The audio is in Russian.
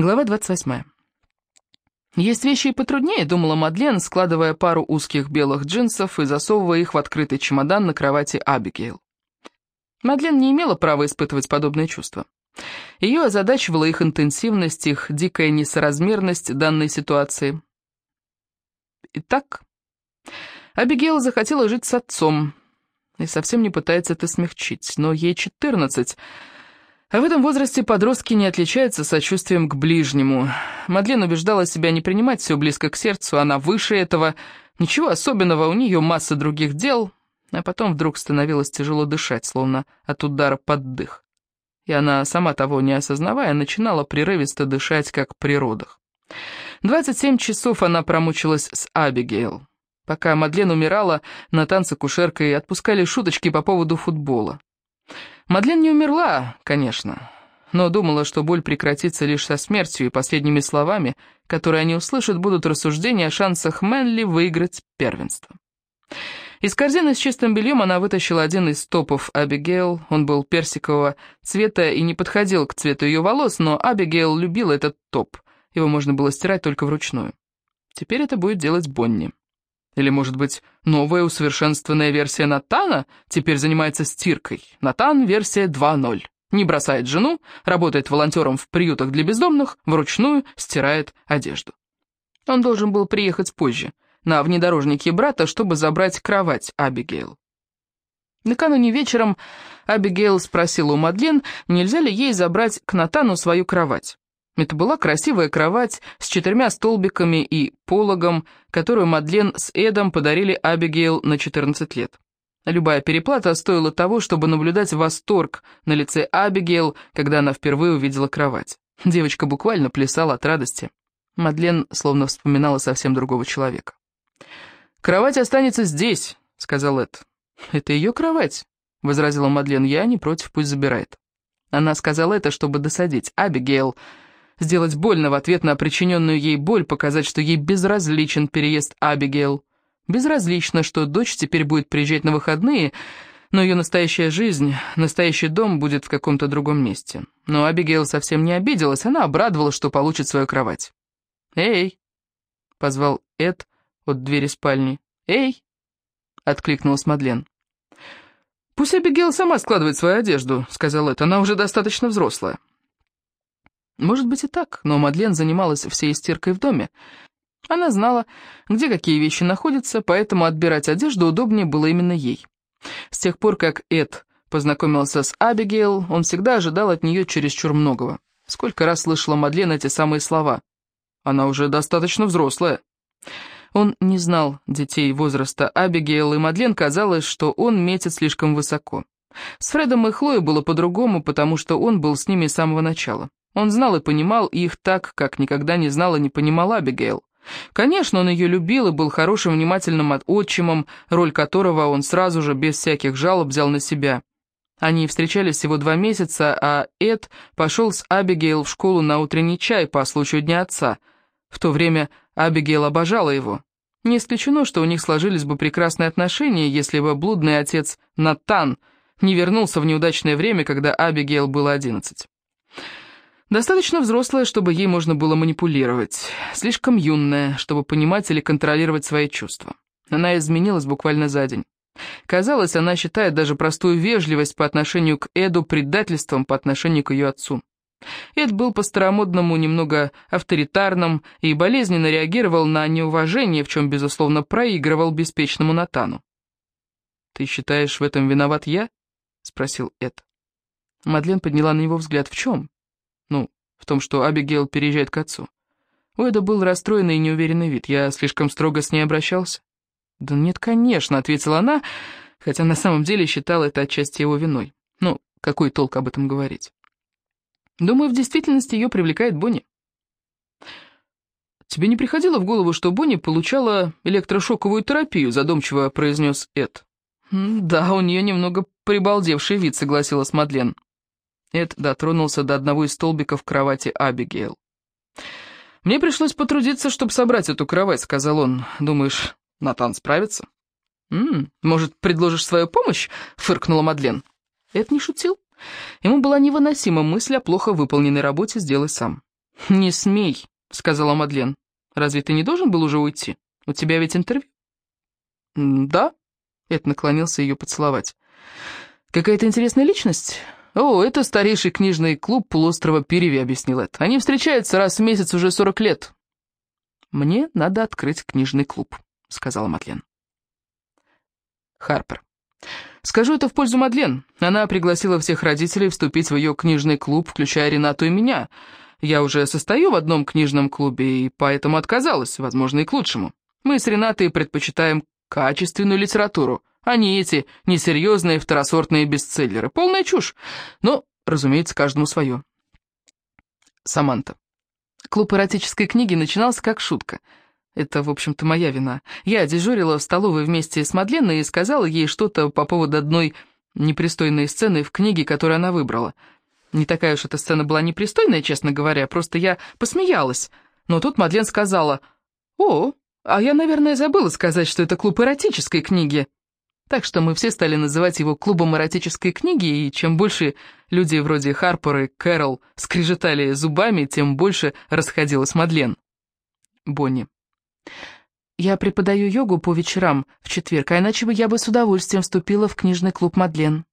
Глава 28. Есть вещи и потруднее, думала Мадлен, складывая пару узких белых джинсов и засовывая их в открытый чемодан на кровати Абигейл. Мадлен не имела права испытывать подобные чувства. Ее озадачивала их интенсивность, их дикая несоразмерность данной ситуации. Итак, Абигейл захотела жить с отцом и совсем не пытается это смягчить, но ей 14, а в этом возрасте подростки не отличаются сочувствием к ближнему. Мадлен убеждала себя не принимать все близко к сердцу, она выше этого, ничего особенного, у нее масса других дел, а потом вдруг становилось тяжело дышать, словно от удара под дых. И она, сама того не осознавая, начинала прерывисто дышать, как при родах. 27 часов она промучилась с Абигейл. Пока Мадлен умирала, на танце кушеркой отпускали шуточки по поводу футбола. Мадлен не умерла, конечно, но думала, что боль прекратится лишь со смертью, и последними словами, которые они услышат, будут рассуждения о шансах Мэнли выиграть первенство. Из корзины с чистым бельем она вытащила один из топов Абигейл. Он был персикового цвета и не подходил к цвету ее волос, но Абигейл любила этот топ. Его можно было стирать только вручную. Теперь это будет делать Бонни. Или, может быть, новая усовершенствованная версия Натана теперь занимается стиркой. Натан версия 2.0. Не бросает жену, работает волонтером в приютах для бездомных, вручную стирает одежду. Он должен был приехать позже на внедорожнике брата, чтобы забрать кровать Абигейл. Накануне вечером Абигейл спросила у Мадлен, нельзя ли ей забрать к Натану свою кровать. Это была красивая кровать с четырьмя столбиками и пологом, которую Мадлен с Эдом подарили Абигейл на 14 лет. Любая переплата стоила того, чтобы наблюдать восторг на лице Абигейл, когда она впервые увидела кровать. Девочка буквально плясала от радости. Мадлен словно вспоминала совсем другого человека. «Кровать останется здесь», — сказал Эд. «Это ее кровать», — возразила Мадлен. «Я не против, пусть забирает». Она сказала это, чтобы досадить Абигейл, сделать больно в ответ на причиненную ей боль, показать, что ей безразличен переезд Абигейл. Безразлично, что дочь теперь будет приезжать на выходные, но ее настоящая жизнь, настоящий дом будет в каком-то другом месте. Но Абигейл совсем не обиделась, она обрадовалась, что получит свою кровать. «Эй!» — позвал Эд, — от двери спальни. «Эй!» — откликнулась Мадлен. «Пусть Абигейл сама складывает свою одежду», — сказал это. «Она уже достаточно взрослая». Может быть и так, но Мадлен занималась всей стиркой в доме. Она знала, где какие вещи находятся, поэтому отбирать одежду удобнее было именно ей. С тех пор, как Эд познакомился с Абигейл, он всегда ожидал от нее чересчур многого. Сколько раз слышала Мадлен эти самые слова. «Она уже достаточно взрослая». Он не знал детей возраста Абигейл, и Мадлен казалось, что он метит слишком высоко. С Фредом и Хлоей было по-другому, потому что он был с ними с самого начала. Он знал и понимал их так, как никогда не знал и не понимал Абигейл. Конечно, он ее любил и был хорошим, внимательным отчимом, роль которого он сразу же, без всяких жалоб, взял на себя. Они встречались всего два месяца, а Эд пошел с Абигейл в школу на утренний чай по случаю Дня Отца. В то время Абигейл обожала его. Не исключено, что у них сложились бы прекрасные отношения, если бы блудный отец Натан не вернулся в неудачное время, когда Абигейл было одиннадцать. Достаточно взрослая, чтобы ей можно было манипулировать, слишком юная, чтобы понимать или контролировать свои чувства. Она изменилась буквально за день. Казалось, она считает даже простую вежливость по отношению к Эду предательством по отношению к ее отцу. Эд был по-старомодному немного авторитарным и болезненно реагировал на неуважение, в чем, безусловно, проигрывал беспечному Натану. «Ты считаешь, в этом виноват я?» — спросил Эд. Мадлен подняла на него взгляд. «В чем?» «Ну, в том, что Абигейл переезжает к отцу». У Эда был расстроенный и неуверенный вид. Я слишком строго с ней обращался. «Да нет, конечно», — ответила она, хотя на самом деле считала это отчасти его виной. Ну, какой толк об этом говорить? Думаю, в действительности ее привлекает Бонни. «Тебе не приходило в голову, что Бонни получала электрошоковую терапию?» задумчиво произнес Эд. «Да, у нее немного прибалдевший вид», — согласилась Мадлен. Эд дотронулся до одного из столбиков кровати Абигейл. «Мне пришлось потрудиться, чтобы собрать эту кровать», — сказал он. «Думаешь, Натан справится?» «М -м, «Может, предложишь свою помощь?» — фыркнула Мадлен. Эд не шутил. Ему была невыносима мысль о плохо выполненной работе «сделай сам». «Не смей», — сказала Мадлен. «Разве ты не должен был уже уйти? У тебя ведь интервью?» «Да», — Эд наклонился ее поцеловать. «Какая-то интересная личность?» «О, это старейший книжный клуб полуострова Переви», — объяснил Эд. «Они встречаются раз в месяц уже сорок лет». «Мне надо открыть книжный клуб», — сказала Мадлен. Харпер. «Скажу это в пользу Мадлен. Она пригласила всех родителей вступить в ее книжный клуб, включая Ренату и меня. Я уже состою в одном книжном клубе, и поэтому отказалась, возможно, и к лучшему. Мы с Ренатой предпочитаем качественную литературу, не эти несерьезные второсортные бестселлеры. Полная чушь. Но, разумеется, каждому свое. Саманта. Клуб эротической книги начинался как шутка. Это, в общем-то, моя вина. Я дежурила в столовой вместе с Мадленой и сказала ей что-то по поводу одной непристойной сцены в книге, которую она выбрала. Не такая уж эта сцена была непристойная, честно говоря, просто я посмеялась. Но тут Мадлен сказала, «О, а я, наверное, забыла сказать, что это клуб эротической книги». Так что мы все стали называть его клубом эротической книги, и чем больше люди вроде Харпер и Кэрол скрежетали зубами, тем больше расходилась Мадлен. Бонни. Я преподаю йогу по вечерам в четверг, а иначе бы я бы с удовольствием вступила в книжный клуб Мадлен.